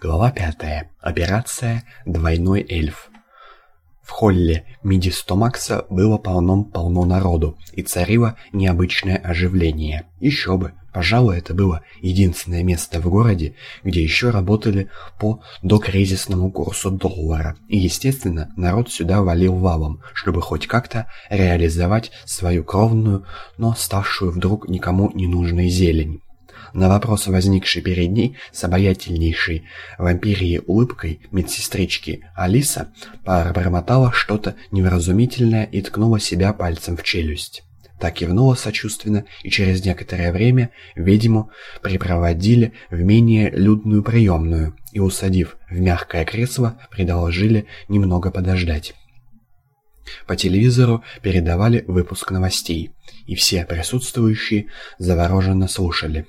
Глава пятая. Операция «Двойной эльф». В холле Мидистомакса было полном-полно народу, и царило необычное оживление. Еще бы, пожалуй, это было единственное место в городе, где еще работали по докризисному курсу доллара. И, естественно, народ сюда валил валом, чтобы хоть как-то реализовать свою кровную, но ставшую вдруг никому не нужной зелень. На вопрос, возникший перед ней с обаятельнейшей вампирией улыбкой медсестрички Алиса, пробормотала что-то невразумительное и ткнула себя пальцем в челюсть. Так кивнула сочувственно, и через некоторое время ведьму припроводили в менее людную приемную и, усадив в мягкое кресло, предложили немного подождать. По телевизору передавали выпуск новостей, и все присутствующие завороженно слушали.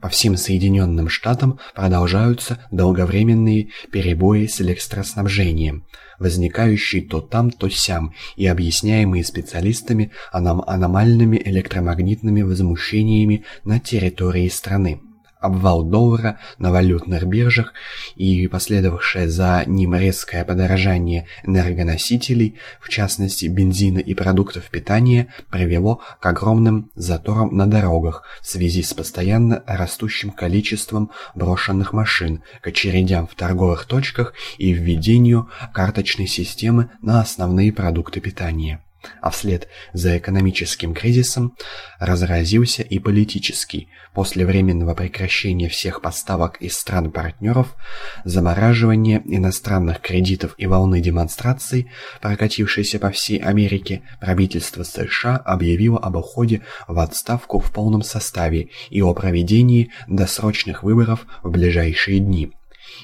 По всем Соединенным Штатам продолжаются долговременные перебои с электроснабжением, возникающие то там, то сям и объясняемые специалистами аномальными электромагнитными возмущениями на территории страны обвал доллара на валютных биржах и последовавшее за ним резкое подорожание энергоносителей, в частности бензина и продуктов питания, привело к огромным заторам на дорогах в связи с постоянно растущим количеством брошенных машин, к очередям в торговых точках и введению карточной системы на основные продукты питания а вслед за экономическим кризисом разразился и политический. После временного прекращения всех поставок из стран-партнеров, замораживания иностранных кредитов и волны демонстраций, прокатившейся по всей Америке, правительство США объявило об уходе в отставку в полном составе и о проведении досрочных выборов в ближайшие дни.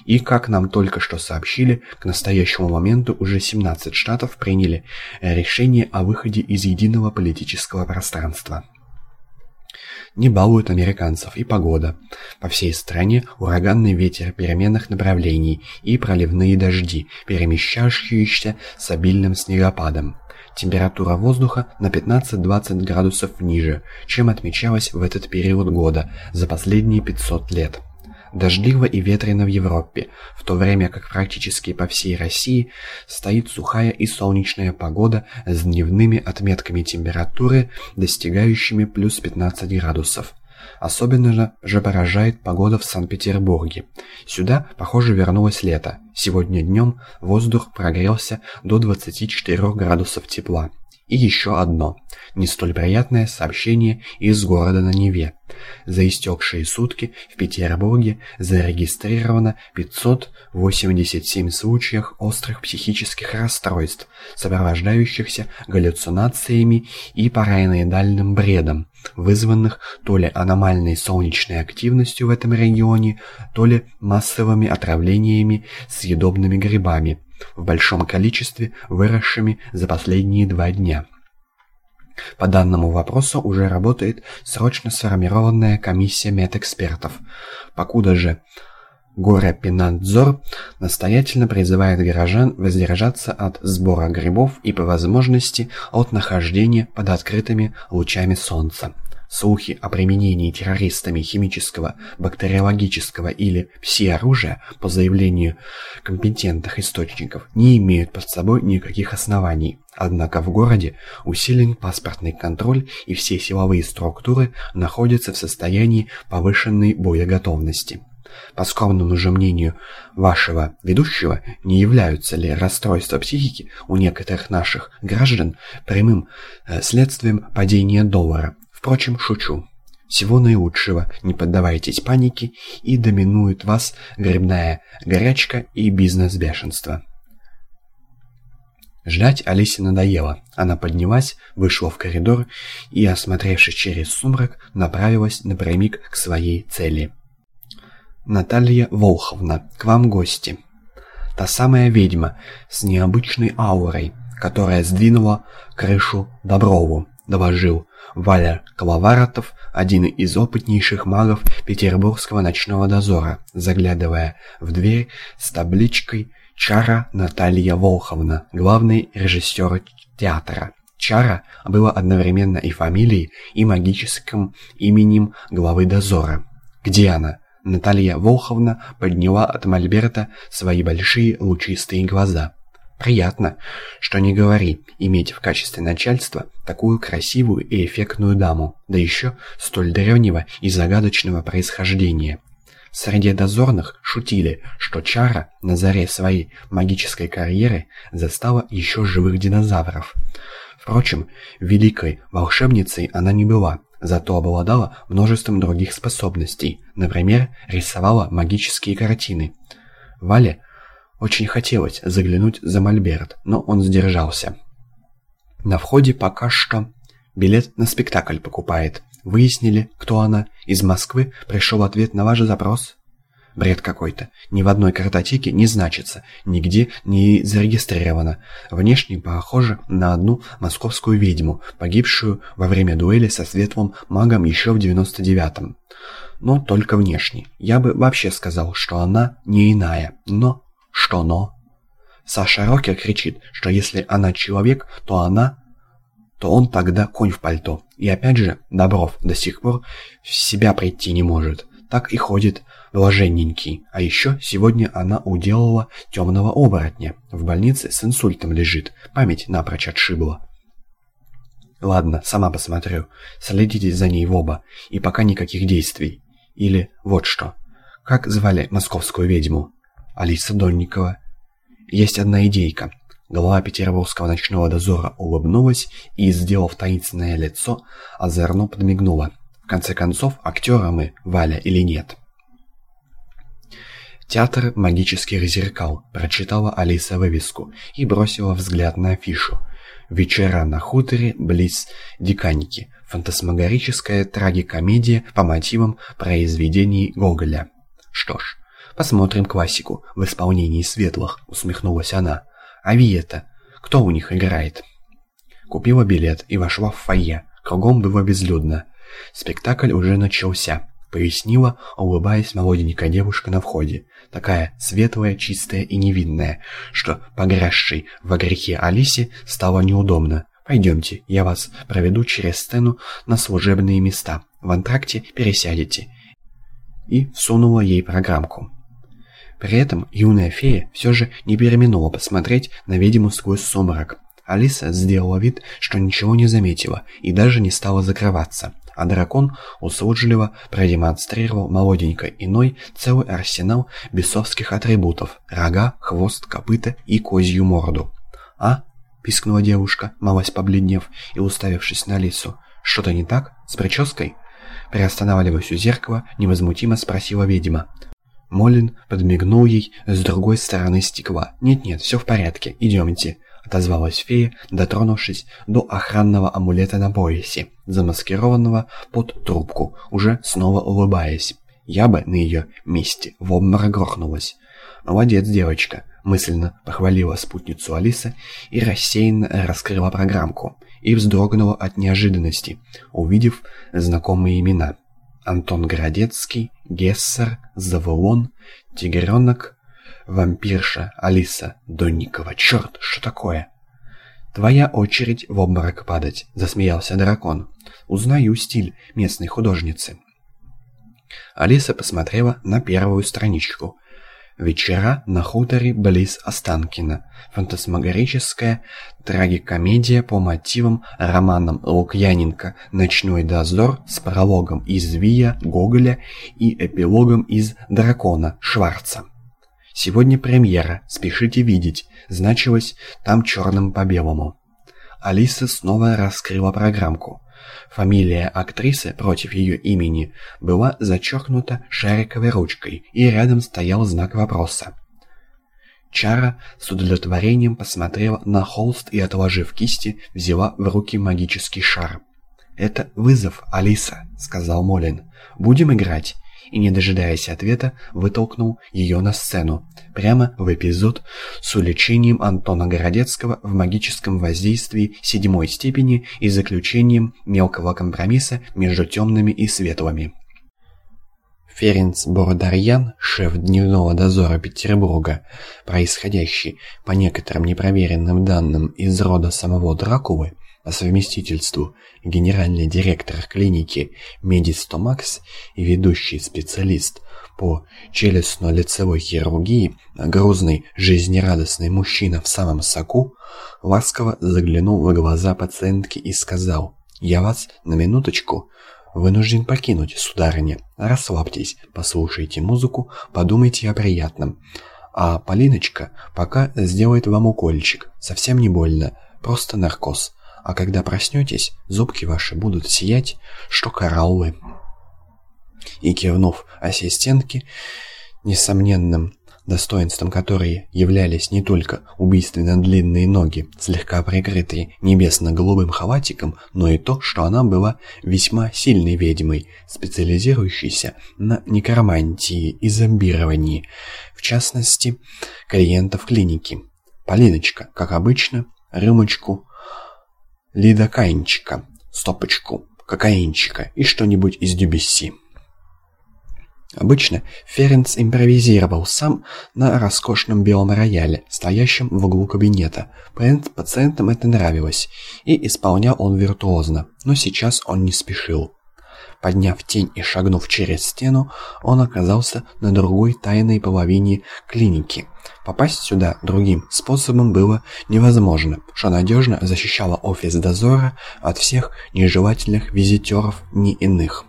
И, как нам только что сообщили, к настоящему моменту уже 17 штатов приняли решение о выходе из единого политического пространства. Не балуют американцев и погода. По всей стране ураганный ветер переменных направлений и проливные дожди, перемещающиеся с обильным снегопадом. Температура воздуха на 15-20 градусов ниже, чем отмечалось в этот период года за последние 500 лет. Дождливо и ветрено в Европе, в то время как практически по всей России стоит сухая и солнечная погода с дневными отметками температуры, достигающими плюс 15 градусов. Особенно же поражает погода в Санкт-Петербурге. Сюда, похоже, вернулось лето. Сегодня днем воздух прогрелся до 24 градусов тепла. И еще одно, не столь приятное сообщение из города на Неве. За истекшие сутки в Петербурге зарегистрировано 587 случаев острых психических расстройств, сопровождающихся галлюцинациями и параноидальным бредом, вызванных то ли аномальной солнечной активностью в этом регионе, то ли массовыми отравлениями съедобными грибами, в большом количестве, выросшими за последние два дня. По данному вопросу уже работает срочно сформированная комиссия медэкспертов. Покуда же Горе-Пинадзор настоятельно призывает горожан воздержаться от сбора грибов и по возможности от нахождения под открытыми лучами солнца. Слухи о применении террористами химического, бактериологического или пси-оружия, по заявлению компетентных источников, не имеют под собой никаких оснований. Однако в городе усилен паспортный контроль и все силовые структуры находятся в состоянии повышенной боеготовности. По скромному же мнению вашего ведущего, не являются ли расстройства психики у некоторых наших граждан прямым э, следствием падения доллара, Впрочем, шучу. Всего наилучшего, не поддавайтесь панике, и доминует вас грибная горячка и бизнес-бешенство. Ждать Алисе надоело. Она поднялась, вышла в коридор и, осмотревшись через сумрак, направилась напрямик к своей цели. «Наталья Волховна, к вам гости. Та самая ведьма с необычной аурой, которая сдвинула крышу Доброву», — доложил Валя Коловаратов, один из опытнейших магов петербургского ночного дозора, заглядывая в дверь с табличкой «Чара Наталья Волховна», главный режиссер театра. Чара было одновременно и фамилией, и магическим именем главы дозора. «Где она?» Наталья Волховна подняла от мольберта свои большие лучистые глаза. Приятно, что не говори, иметь в качестве начальства такую красивую и эффектную даму, да еще столь древнего и загадочного происхождения. Среди дозорных шутили, что Чара на заре своей магической карьеры застала еще живых динозавров. Впрочем, великой волшебницей она не была, зато обладала множеством других способностей, например, рисовала магические картины. Вале очень хотелось заглянуть за Мольберт, но он сдержался. На входе пока что билет на спектакль покупает. Выяснили, кто она. Из Москвы пришел ответ на ваш запрос. Бред какой-то. Ни в одной картотеке не значится, нигде не зарегистрировано. Внешне похоже на одну московскую ведьму, погибшую во время дуэли со светлым магом еще в 99-м. Но только внешне. Я бы вообще сказал, что она не иная, но что но? Саша Рокер кричит, что если она человек, то она... то он тогда конь в пальто. И опять же, Добров до сих пор в себя прийти не может. Так и ходит блаженненький. А еще сегодня она уделала темного оборотня. В больнице с инсультом лежит. Память напрочь отшибла. Ладно, сама посмотрю. Следите за ней в оба. И пока никаких действий. Или вот что. Как звали московскую ведьму? Алиса Донникова. Есть одна идейка. Глава Петербургского ночного дозора улыбнулась и, сделав таинственное лицо, озорно подмигнула. В конце концов, актера мы, Валя или нет? «Театр магических зеркал», – прочитала Алиса вывеску и бросила взгляд на афишу. «Вечера на хуторе близ Диканьки. Фантасмагорическая трагикомедия по мотивам произведений Гоголя». Что ж, «Посмотрим классику в исполнении светлых», — усмехнулась она. «А Виета? Кто у них играет?» Купила билет и вошла в фойе. Кругом было безлюдно. Спектакль уже начался. Пояснила, улыбаясь молоденькая девушка на входе. Такая светлая, чистая и невинная, что погрязшей во грехе Алисе стало неудобно. «Пойдемте, я вас проведу через сцену на служебные места. В антракте пересядете». И всунула ей программку. При этом юная фея все же не переминула посмотреть на ведьму сквозь сумрак. Алиса сделала вид, что ничего не заметила и даже не стала закрываться. А дракон услужливо продемонстрировал молоденькой иной целый арсенал бесовских атрибутов – рога, хвост, копыта и козью морду. «А?» – пискнула девушка, малость побледнев и уставившись на Алису. «Что-то не так? С прической?» Приостанавливаясь у зеркала, невозмутимо спросила ведьма. Молин подмигнул ей с другой стороны стекла. «Нет-нет, все в порядке, идемте», — отозвалась фея, дотронувшись до охранного амулета на поясе, замаскированного под трубку, уже снова улыбаясь. Я бы на ее месте в обморок грохнулась. «Молодец, девочка», — мысленно похвалила спутницу Алиса и рассеянно раскрыла программку, и вздрогнула от неожиданности, увидев знакомые имена. Антон Городецкий, Гессер, Завулон, Тигренок, вампирша Алиса Донникова. Черт, что такое? Твоя очередь в обморок падать, засмеялся дракон. Узнаю стиль местной художницы. Алиса посмотрела на первую страничку. Вечера на хуторе близ Останкина. Фантасмагорическая трагикомедия по мотивам романам Лукьяненко «Ночной дозор» с прологом из Вия Гоголя и эпилогом из «Дракона» Шварца. Сегодня премьера, спешите видеть, значилось там черным по белому. Алиса снова раскрыла программку. Фамилия актрисы против ее имени была зачеркнута шариковой ручкой, и рядом стоял знак вопроса. Чара с удовлетворением посмотрела на холст и, отложив кисти, взяла в руки магический шар. «Это вызов, Алиса», — сказал Молин. «Будем играть?» И, не дожидаясь ответа, вытолкнул ее на сцену, прямо в эпизод с уличением Антона Городецкого в магическом воздействии седьмой степени и заключением мелкого компромисса между темными и светлыми. Ференц Бородарьян, шеф дневного дозора Петербурга, происходящий, по некоторым непроверенным данным, из рода самого Дракулы, по совместительству генеральный директор клиники Медистомакс и ведущий специалист по челюстно-лицевой хирургии, грузный, жизнерадостный мужчина в самом соку, ласково заглянул в глаза пациентки и сказал «Я вас на минуточку вынужден покинуть, сударыня. Расслабьтесь, послушайте музыку, подумайте о приятном. А Полиночка пока сделает вам укольчик, совсем не больно, просто наркоз. А когда проснетесь, зубки ваши будут сиять, что кораллы». И кивнув ассистентке, несомненным достоинством которой являлись не только убийственно длинные ноги, слегка прикрытые небесно-голубым халатиком, но и то, что она была весьма сильной ведьмой, специализирующейся на некромантии и зомбировании, в частности, клиентов клиники. Полиночка, как обычно, рюмочку лидокаинчика, стопочку кокаинчика и что-нибудь из Дюбесси. Обычно Ференц импровизировал сам на роскошном белом рояле, стоящем в углу кабинета. Пациентам это нравилось, и исполнял он виртуозно, но сейчас он не спешил. Подняв тень и шагнув через стену, он оказался на другой тайной половине клиники. Попасть сюда другим способом было невозможно, что надежно защищало офис дозора от всех нежелательных визитеров ни иных.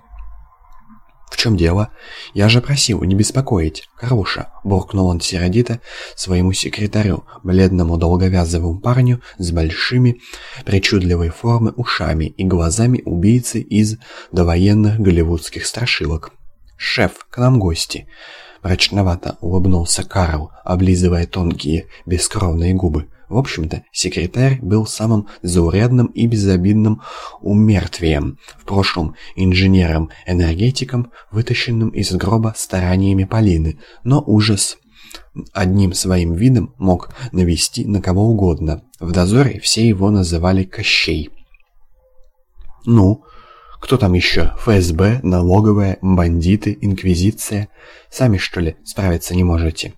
«В чем дело? Я же просил не беспокоить, Каруша!» — буркнул он сердито своему секретарю, бледному долговязовому парню с большими причудливой формы ушами и глазами убийцы из довоенных голливудских страшилок. «Шеф, к нам гости!» Мрачновато улыбнулся Карл, облизывая тонкие бескровные губы. В общем-то, секретарь был самым заурядным и безобидным умертвием, в прошлом инженером-энергетиком, вытащенным из гроба стараниями Полины, но ужас одним своим видом мог навести на кого угодно. В дозоре все его называли Кощей. «Ну, кто там еще? ФСБ, налоговая, бандиты, инквизиция? Сами, что ли, справиться не можете?»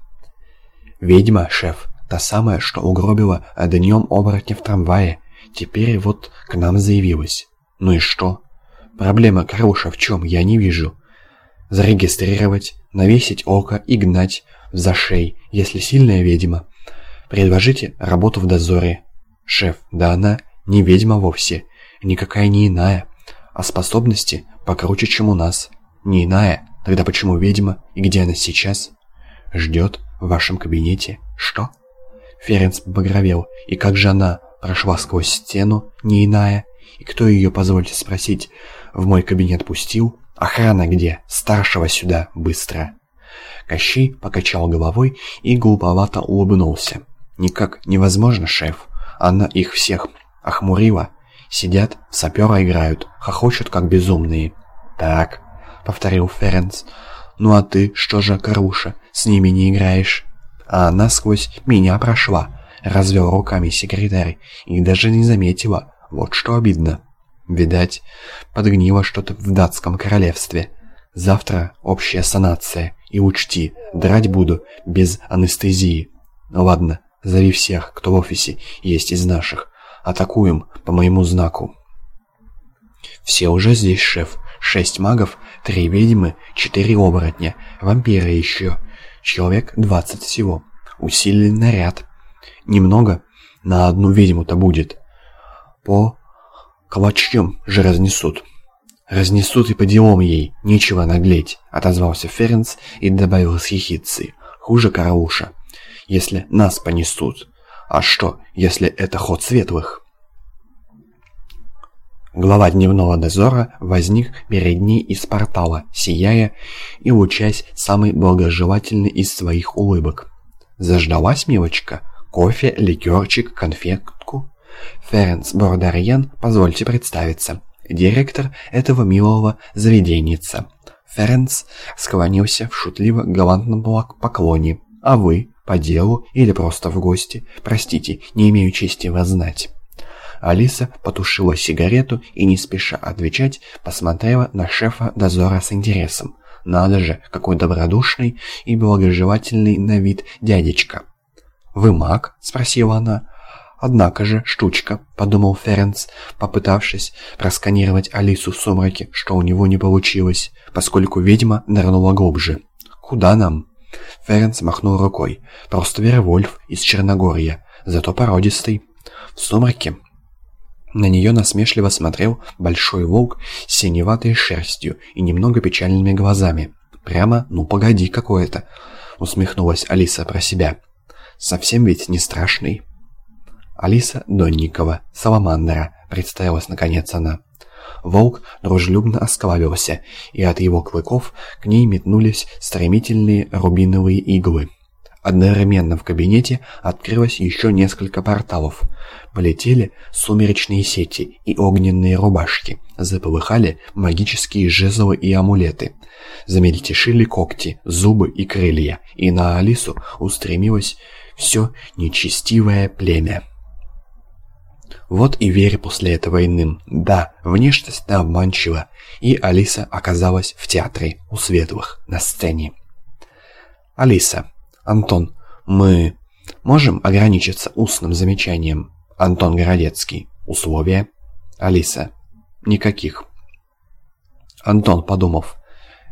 «Ведьма, шеф», Та самая, что угробила днем оборотня в трамвае, теперь вот к нам заявилась. Ну и что? Проблема Каруша в чем, я не вижу. Зарегистрировать, навесить око и гнать в зашей, если сильная ведьма. Предложите работу в дозоре. Шеф, да она не ведьма вовсе, никакая не иная, а способности покруче, чем у нас. Не иная, тогда почему ведьма и где она сейчас? Ждет в вашем кабинете. Что? Ференц побагровел. И как же она прошла сквозь стену, не иная? И кто ее, позвольте спросить, в мой кабинет пустил? Охрана где? Старшего сюда, быстро. Кощей покачал головой и глуповато улыбнулся. «Никак невозможно, шеф. Она их всех охмурила. Сидят, в сапера играют, хохочут как безумные». «Так», — повторил Ференц. «Ну а ты, что же, Каруша, с ними не играешь?» А она сквозь меня прошла», — развел руками секретарь, и даже не заметила. Вот что обидно. Видать, подгнило что-то в датском королевстве. Завтра общая санация, и учти, драть буду без анестезии. Ладно, зови всех, кто в офисе есть из наших. Атакуем по моему знаку. Все уже здесь, шеф. Шесть магов, три ведьмы, четыре оборотня, вампиры еще. Человек 20 всего. Усиленный наряд. Немного на одну ведьму-то будет. По клочьям же разнесут. «Разнесут и по делам ей, нечего наглеть», — отозвался Ференц и добавил с ехидцей. «Хуже карауша, если нас понесут. А что, если это ход светлых?» Глава дневного дозора возник перед ней из портала, сияя и лучась самый благожелательный из своих улыбок. «Заждалась, милочка? Кофе, ликерчик, конфетку?» Ференс Бордарьян, позвольте представиться. Директор этого милого заведенница. Ференс склонился в шутливо-галантном поклоне. «А вы? По делу или просто в гости? Простите, не имею чести вас знать». Алиса потушила сигарету и, не спеша отвечать, посмотрела на шефа дозора с интересом. «Надо же, какой добродушный и благожелательный на вид дядечка!» «Вы маг?» — спросила она. «Однако же, штучка», — подумал Ференц, попытавшись просканировать Алису в сумраке, что у него не получилось, поскольку ведьма нырнула глубже. Куда нам?» Ференс махнул рукой. «Просто Вервольф из Черногория, зато породистый». В сумраке на нее насмешливо смотрел большой волк с синеватой шерстью и немного печальными глазами. «Прямо, ну погоди, какое-то!» — усмехнулась Алиса про себя. «Совсем ведь не страшный». Алиса Донникова, Саламандра, представилась наконец она. Волк дружелюбно осклабился, и от его клыков к ней метнулись стремительные рубиновые иглы. Одновременно в кабинете открылось еще несколько порталов. Полетели сумеречные сети и огненные рубашки. Заполыхали магические жезлы и амулеты. Замельтешили когти, зубы и крылья. И на Алису устремилось все нечестивое племя. Вот и верь после этого иным. Да, внешность обманчива. И Алиса оказалась в театре у светлых на сцене. Алиса. Антон, мы можем ограничиться устным замечанием? Антон Городецкий. Условия? Алиса. Никаких. Антон, подумав.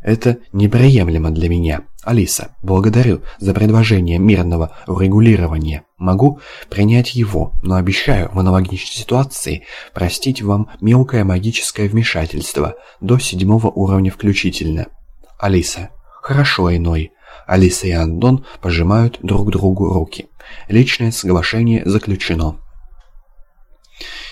Это неприемлемо для меня. Алиса, благодарю за предложение мирного урегулирования. Могу принять его, но обещаю в аналогичной ситуации простить вам мелкое магическое вмешательство до седьмого уровня включительно. Алиса. Хорошо, иной. Алиса и Антон пожимают друг другу руки. Личное соглашение заключено.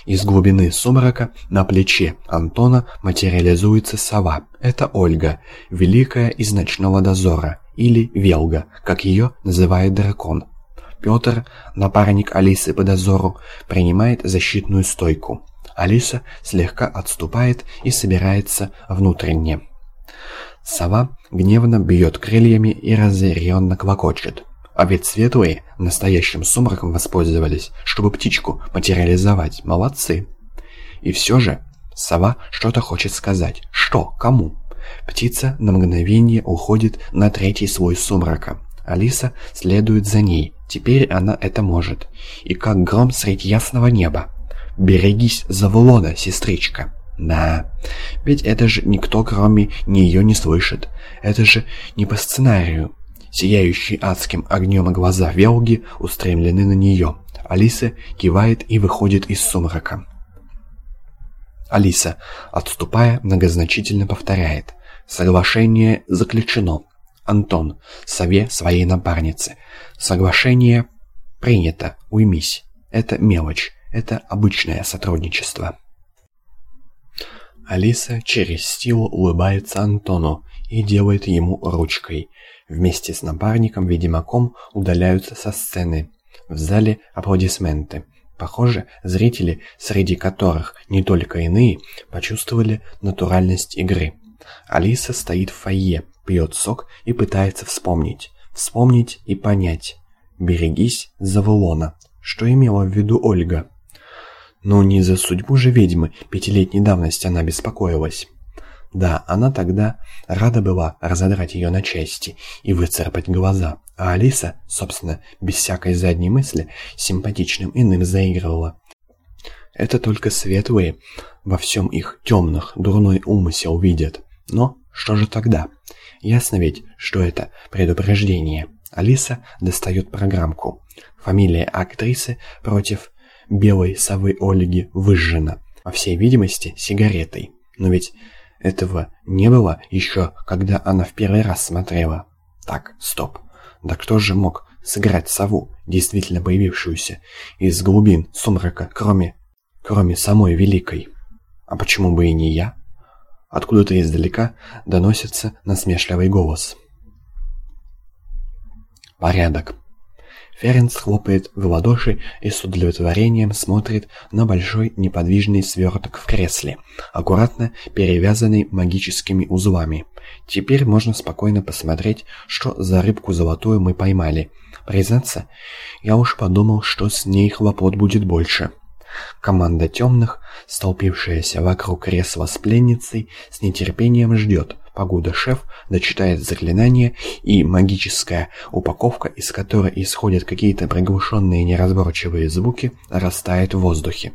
Из глубины сумрака на плече Антона материализуется сова. Это Ольга, великая из ночного дозора, или Велга, как ее называет дракон. Петр, напарник Алисы по дозору, принимает защитную стойку. Алиса слегка отступает и собирается внутренне. Сова гневно бьет крыльями и разъяренно клокочет. А ведь светлые настоящим сумраком воспользовались, чтобы птичку материализовать. Молодцы. И все же сова что-то хочет сказать. Что? Кому? Птица на мгновение уходит на третий слой сумрака. Алиса следует за ней. Теперь она это может. И как гром средь ясного неба. «Берегись Завулона, сестричка!» Да, ведь это же никто, кроме нее, не слышит. Это же не по сценарию. Сияющие адским огнем глаза Велги устремлены на нее. Алиса кивает и выходит из сумрака. Алиса, отступая, многозначительно повторяет. Соглашение заключено. Антон, сове своей напарницы. Соглашение принято. Уймись. Это мелочь. Это обычное сотрудничество. Алиса через силу улыбается Антону и делает ему ручкой. Вместе с напарником-ведьмаком удаляются со сцены. В зале аплодисменты. Похоже, зрители, среди которых не только иные, почувствовали натуральность игры. Алиса стоит в фойе, пьет сок и пытается вспомнить. Вспомнить и понять. «Берегись Завулона». Что имела в виду Ольга? Но не за судьбу же ведьмы пятилетней давности она беспокоилась. Да, она тогда рада была разодрать ее на части и выцарапать глаза, а Алиса, собственно, без всякой задней мысли, симпатичным иным заигрывала. Это только светлые во всем их темных дурной умысел видят. Но что же тогда? Ясно ведь, что это предупреждение. Алиса достает программку. Фамилия актрисы против белой совы Ольги выжжена, по всей видимости, сигаретой. Но ведь этого не было еще, когда она в первый раз смотрела. Так, стоп. Да кто же мог сыграть сову, действительно появившуюся из глубин сумрака, кроме... кроме самой Великой? А почему бы и не я? Откуда-то издалека доносится насмешливый голос. Порядок. Ференц хлопает в ладоши и с удовлетворением смотрит на большой неподвижный сверток в кресле, аккуратно перевязанный магическими узлами. Теперь можно спокойно посмотреть, что за рыбку золотую мы поймали. Признаться, я уж подумал, что с ней хлопот будет больше. Команда темных, столпившаяся вокруг кресла с пленницей, с нетерпением ждет, Погода шеф дочитает заклинание, и магическая упаковка, из которой исходят какие-то приглушенные неразборчивые звуки, растает в воздухе.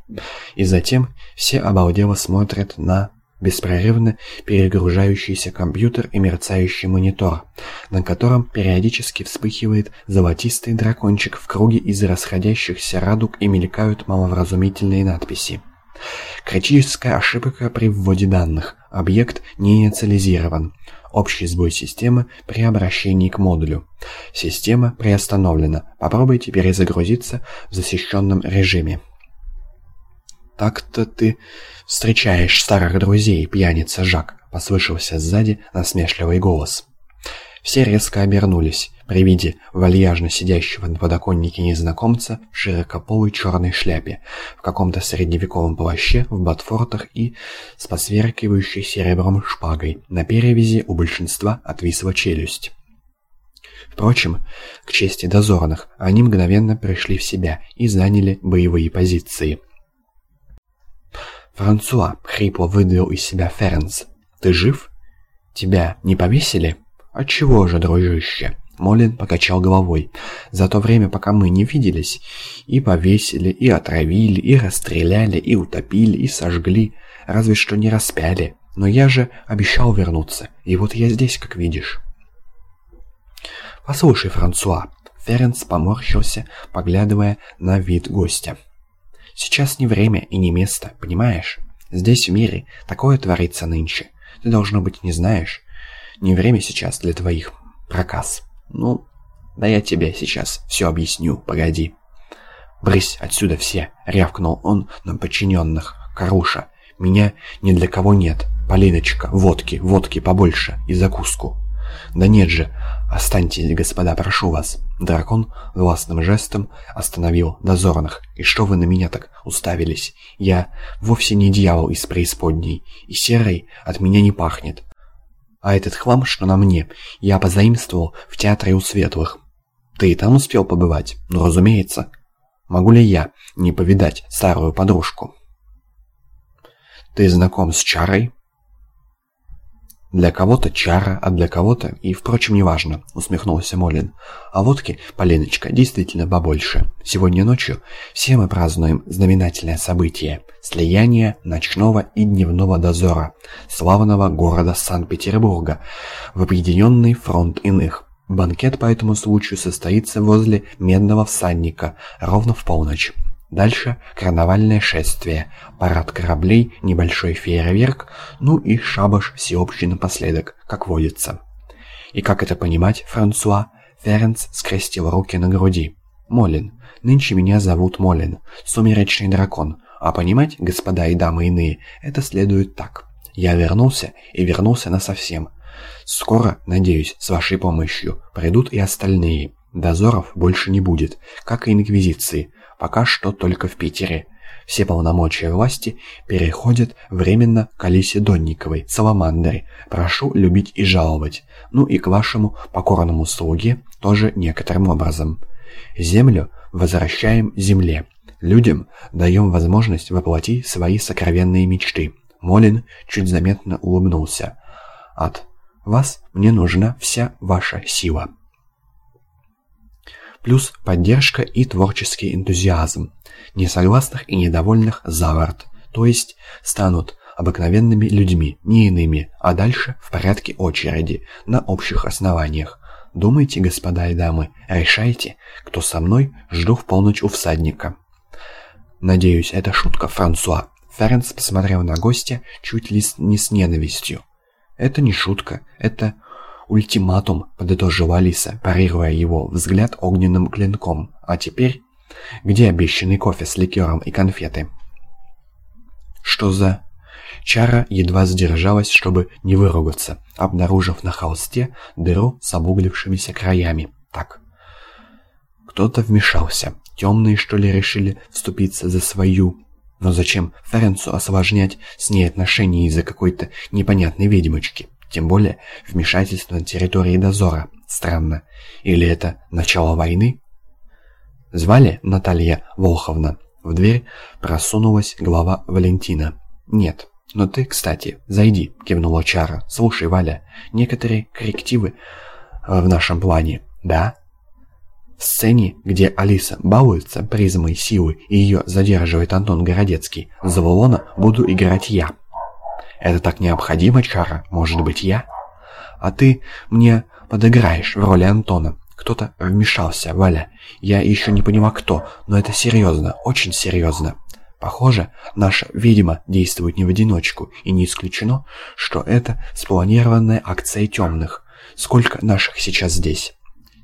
И затем все обалдело смотрят на беспрерывно перегружающийся компьютер и мерцающий монитор, на котором периодически вспыхивает золотистый дракончик в круге из расходящихся радуг и мелькают маловразумительные надписи. Критическая ошибка при вводе данных. Объект не инициализирован. Общий сбой системы при обращении к модулю. Система приостановлена. Попробуйте перезагрузиться в защищенном режиме. «Так-то ты встречаешь старых друзей, пьяница Жак», — послышался сзади насмешливый голос. Все резко обернулись при виде вальяжно сидящего на подоконнике незнакомца в широкополой черной шляпе, в каком-то средневековом плаще, в ботфортах и с посверкивающей серебром шпагой. На перевязи у большинства отвисла челюсть. Впрочем, к чести дозорных, они мгновенно пришли в себя и заняли боевые позиции — «Франсуа!» — хрипло выдавил из себя Фернс. «Ты жив? Тебя не повесили?» «Отчего же, дружище?» Молин покачал головой. «За то время, пока мы не виделись, и повесили, и отравили, и расстреляли, и утопили, и сожгли, разве что не распяли. Но я же обещал вернуться, и вот я здесь, как видишь». «Послушай, Франсуа», — Ференс поморщился, поглядывая на вид гостя. Сейчас не время и не место, понимаешь? Здесь, в мире, такое творится нынче. Ты, должно быть, не знаешь. Не время сейчас для твоих проказ. Ну, да я тебе сейчас все объясню, погоди. «Брысь отсюда все!» — рявкнул он на подчиненных. «Каруша, меня ни для кого нет. Полиночка, водки, водки побольше и закуску». «Да нет же! Останьтесь, господа, прошу вас!» Дракон властным жестом остановил дозорных. «И что вы на меня так уставились? Я вовсе не дьявол из преисподней, и серой от меня не пахнет. А этот хлам, что на мне, я позаимствовал в театре у светлых. Ты и там успел побывать? Ну, разумеется. Могу ли я не повидать старую подружку?» «Ты знаком с Чарой?» «Для кого-то чара, а для кого-то и, впрочем, неважно», — усмехнулся Молин. «А водки, Полиночка, действительно побольше. Сегодня ночью все мы празднуем знаменательное событие — слияние ночного и дневного дозора славного города Санкт-Петербурга в объединенный фронт иных. Банкет по этому случаю состоится возле Медного всадника ровно в полночь. Дальше карнавальное шествие, парад кораблей, небольшой фейерверк, ну и шабаш всеобщий напоследок, как водится. И как это понимать, Франсуа? Ференц скрестил руки на груди. Молин. Нынче меня зовут Молин, сумеречный дракон. А понимать, господа и дамы иные, это следует так. Я вернулся и вернулся насовсем. Скоро, надеюсь, с вашей помощью, придут и остальные. Дозоров больше не будет, как и инквизиции. Пока что только в Питере. Все полномочия власти переходят временно к Алисе Донниковой, Саламандре. Прошу любить и жаловать. Ну и к вашему покорному слуге тоже некоторым образом. Землю возвращаем земле. Людям даем возможность воплотить свои сокровенные мечты. Молин чуть заметно улыбнулся. От вас мне нужна вся ваша сила плюс поддержка и творческий энтузиазм. Несогласных и недовольных заворот, то есть станут обыкновенными людьми, не иными, а дальше в порядке очереди, на общих основаниях. Думайте, господа и дамы, решайте, кто со мной, жду в полночь у всадника. Надеюсь, это шутка, Франсуа. Ференс посмотрел на гостя чуть ли не с ненавистью. Это не шутка, это «Ультиматум», — подытожила Алиса, парируя его взгляд огненным клинком. «А теперь? Где обещанный кофе с ликером и конфеты?» «Что за...» Чара едва сдержалась, чтобы не выругаться, обнаружив на холсте дыру с обуглившимися краями. «Так...» Кто-то вмешался. Темные, что ли, решили вступиться за свою... Но зачем Ференцу осложнять с ней отношения из-за какой-то непонятной ведьмочки? Тем более вмешательство на территории дозора. Странно. Или это начало войны? Звали Наталья Волховна. В дверь просунулась глава Валентина. «Нет. Но ты, кстати, зайди», — кивнула Чара. «Слушай, Валя, некоторые коррективы в нашем плане». «Да?» В сцене, где Алиса балуется призмой силы и ее задерживает Антон Городецкий, за Валона буду играть я. Это так необходимо, Чара? Может быть, я? А ты мне подыграешь в роли Антона. Кто-то вмешался, Валя. Я еще не понимаю, кто, но это серьезно, очень серьезно. Похоже, наша ведьма действует не в одиночку, и не исключено, что это спланированная акция темных. Сколько наших сейчас здесь?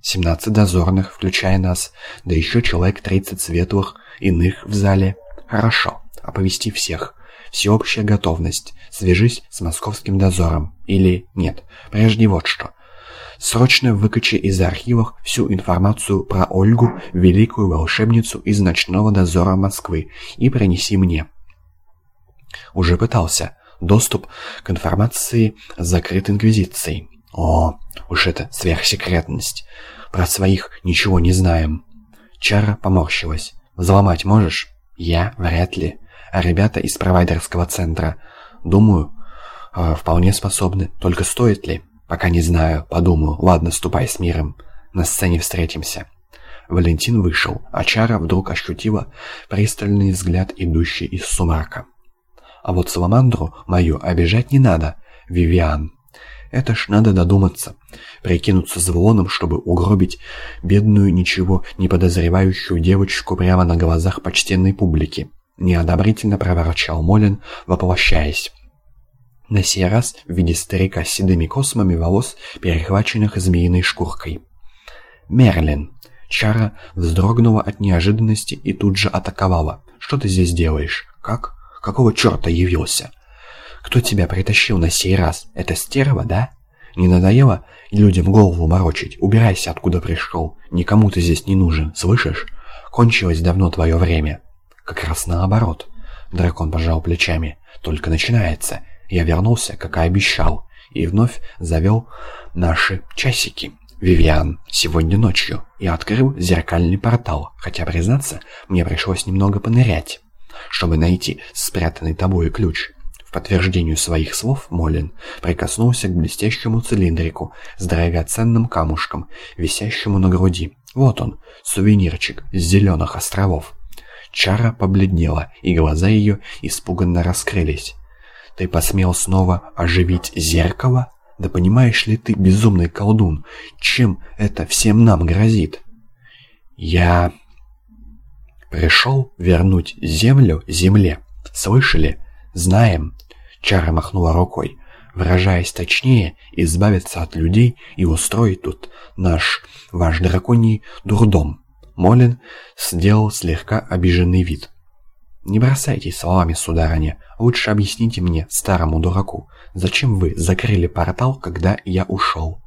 17 дозорных, включая нас, да еще человек 30 светлых, иных в зале. Хорошо, оповести всех. Всеобщая готовность. Свяжись с московским дозором. Или нет, прежде вот что. Срочно выкачи из архивов всю информацию про Ольгу, великую волшебницу из ночного дозора Москвы, и принеси мне. Уже пытался. Доступ к информации закрыт Инквизицией. О, уж это сверхсекретность. Про своих ничего не знаем. Чара поморщилась. Взломать можешь? Я? Вряд ли. А ребята из провайдерского центра? Думаю, э, вполне способны. Только стоит ли? «Пока не знаю. Подумаю. Ладно, ступай с миром. На сцене встретимся». Валентин вышел, а Чара вдруг ощутила пристальный взгляд, идущий из сумрака. «А вот Саламандру мою обижать не надо, Вивиан. Это ж надо додуматься, прикинуться звоном, чтобы угробить бедную, ничего не подозревающую девочку прямо на глазах почтенной публики». Неодобрительно проворчал Молин, воплощаясь. На сей раз в виде старика с седыми космами волос, перехваченных змеиной шкуркой. «Мерлин!» Чара вздрогнула от неожиданности и тут же атаковала. «Что ты здесь делаешь? Как? Какого черта явился? Кто тебя притащил на сей раз? Это стерва, да? Не надоело людям голову морочить? Убирайся, откуда пришел. Никому ты здесь не нужен, слышишь? Кончилось давно твое время». «Как раз наоборот». Дракон пожал плечами. «Только начинается. Я вернулся, как и обещал, и вновь завел наши часики. Вивиан, сегодня ночью я открыл зеркальный портал, хотя, признаться, мне пришлось немного понырять, чтобы найти спрятанный тобой ключ. В подтверждению своих слов Молин прикоснулся к блестящему цилиндрику с драгоценным камушком, висящему на груди. Вот он, сувенирчик с зеленых островов. Чара побледнела, и глаза ее испуганно раскрылись. Ты посмел снова оживить зеркало? Да понимаешь ли ты, безумный колдун, чем это всем нам грозит? Я пришел вернуть землю земле. Слышали? Знаем. Чара махнула рукой. Выражаясь точнее, избавиться от людей и устроить тут наш, ваш драконий дурдом. Молин сделал слегка обиженный вид. «Не бросайтесь словами, сударыня. Лучше объясните мне, старому дураку, зачем вы закрыли портал, когда я ушел?»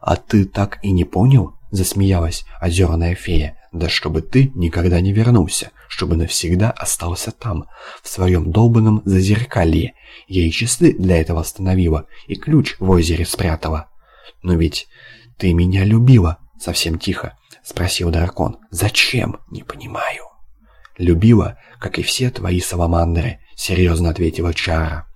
«А ты так и не понял?» — засмеялась озерная фея. «Да чтобы ты никогда не вернулся, чтобы навсегда остался там, в своем долбанном зазеркалье. Я и часы для этого остановила, и ключ в озере спрятала». «Но ведь ты меня любила!» — совсем тихо спросил дракон. «Зачем? Не понимаю». «Любила, как и все твои саламандры», — серьезно ответила Чара.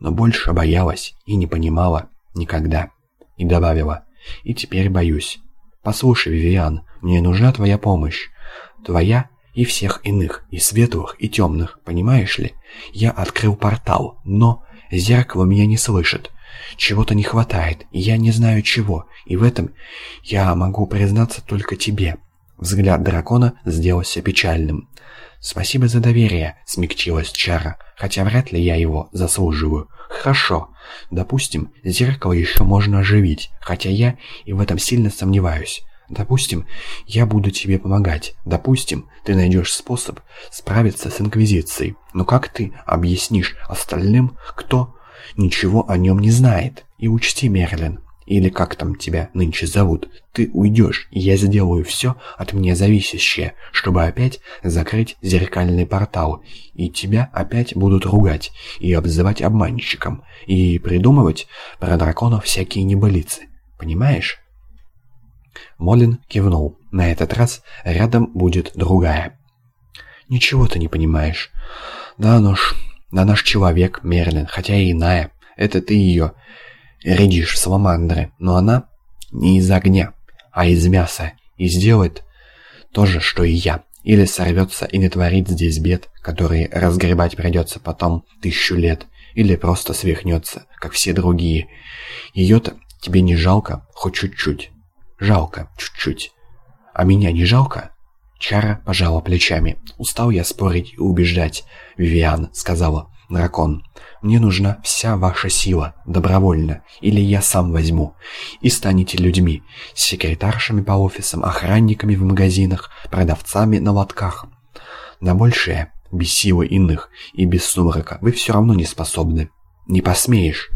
«Но больше боялась и не понимала никогда». И добавила, «И теперь боюсь. Послушай, Вивиан, мне нужна твоя помощь. Твоя и всех иных, и светлых, и темных, понимаешь ли? Я открыл портал, но зеркало меня не слышит. Чего-то не хватает, и я не знаю чего, и в этом я могу признаться только тебе». Взгляд дракона сделался печальным. «Спасибо за доверие», — смягчилась Чара, «хотя вряд ли я его заслуживаю». «Хорошо. Допустим, зеркало еще можно оживить, хотя я и в этом сильно сомневаюсь. Допустим, я буду тебе помогать. Допустим, ты найдешь способ справиться с Инквизицией. Но как ты объяснишь остальным, кто ничего о нем не знает? И учти, Мерлин, или как там тебя нынче зовут, ты уйдешь, и я сделаю все от меня зависящее, чтобы опять закрыть зеркальный портал, и тебя опять будут ругать и обзывать обманщиком, и придумывать про драконов всякие небылицы. Понимаешь? Молин кивнул. На этот раз рядом будет другая. «Ничего ты не понимаешь. Да, нож, да наш человек, Мерлин, хотя и иная. Это ты ее рядишь саламандры, но она не из огня, а из мяса, и сделает то же, что и я. Или сорвется и натворит здесь бед, которые разгребать придется потом тысячу лет, или просто свихнется, как все другие. Ее-то тебе не жалко, хоть чуть-чуть. Жалко, чуть-чуть. А меня не жалко? Чара пожала плечами. «Устал я спорить и убеждать, Вивиан», — сказала дракон. «Мне нужна вся ваша сила, добровольно, или я сам возьму. И станете людьми, секретаршами по офисам, охранниками в магазинах, продавцами на лотках. На большее, без силы иных и без сумрака, вы все равно не способны. Не посмеешь».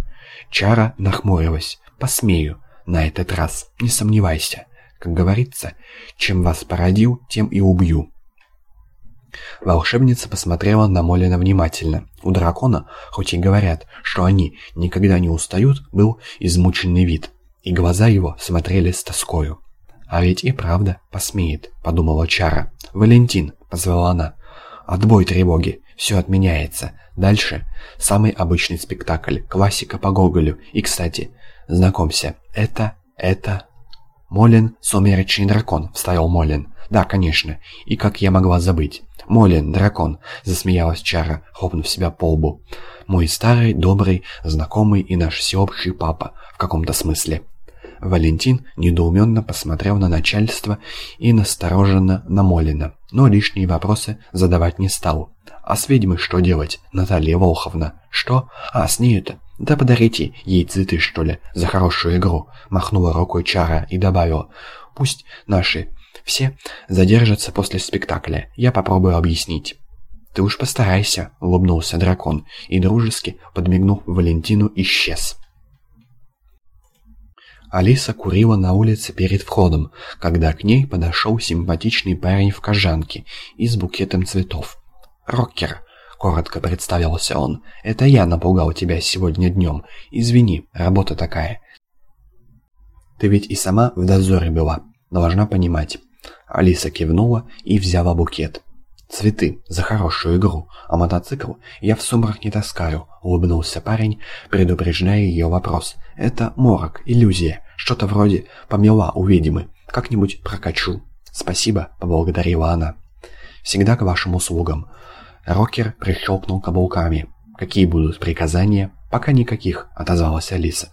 Чара нахмурилась. «Посмею. На этот раз. Не сомневайся. Как говорится, чем вас породил, тем и убью». Волшебница посмотрела на Молина внимательно. У дракона, хоть и говорят, что они никогда не устают, был измученный вид, и глаза его смотрели с тоскою. «А ведь и правда посмеет», — подумала Чара. «Валентин», — позвала она. «Отбой тревоги, все отменяется. Дальше самый обычный спектакль, классика по Гоголю. И, кстати, знакомься, это, это...» «Молин — сумеречный дракон», — вставил Молин. «Да, конечно. И как я могла забыть?» «Молин, дракон», — засмеялась Чара, хлопнув себя по лбу. «Мой старый, добрый, знакомый и наш всеобщий папа, в каком-то смысле». Валентин недоуменно посмотрел на начальство и настороженно на Молина, но лишние вопросы задавать не стал. «А с ведьмой что делать, Наталья Волховна?» «Что? А, с нею-то? «Да подарите ей цветы, что ли, за хорошую игру», — махнула рукой Чара и добавила. «Пусть наши все задержатся после спектакля, я попробую объяснить». «Ты уж постарайся», — улыбнулся дракон и, дружески подмигнув Валентину, исчез. Алиса курила на улице перед входом, когда к ней подошел симпатичный парень в кожанке и с букетом цветов. «Рокер», коротко представился он. «Это я напугал тебя сегодня днем. Извини, работа такая». «Ты ведь и сама в дозоре была, должна понимать». Алиса кивнула и взяла букет. «Цветы за хорошую игру, а мотоцикл я в сумрак не таскаю», — улыбнулся парень, предупреждая ее вопрос. «Это морок, иллюзия, что-то вроде помела у ведьмы. Как-нибудь прокачу». «Спасибо», — поблагодарила она. «Всегда к вашим услугам. Рокер прищелкнул каблуками. «Какие будут приказания?» «Пока никаких», — отозвалась Алиса.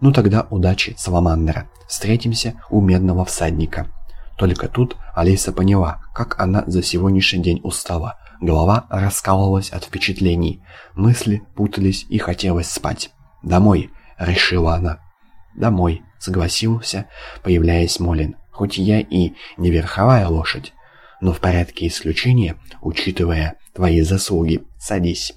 «Ну тогда удачи, Саламандра. Встретимся у медного всадника». Только тут Алиса поняла, как она за сегодняшний день устала. Голова раскалывалась от впечатлений, мысли путались и хотелось спать. «Домой», — решила она. «Домой», — согласился, появляясь Молин. «Хоть я и не верховая лошадь, но в порядке исключения, учитывая твои заслуги. Садись».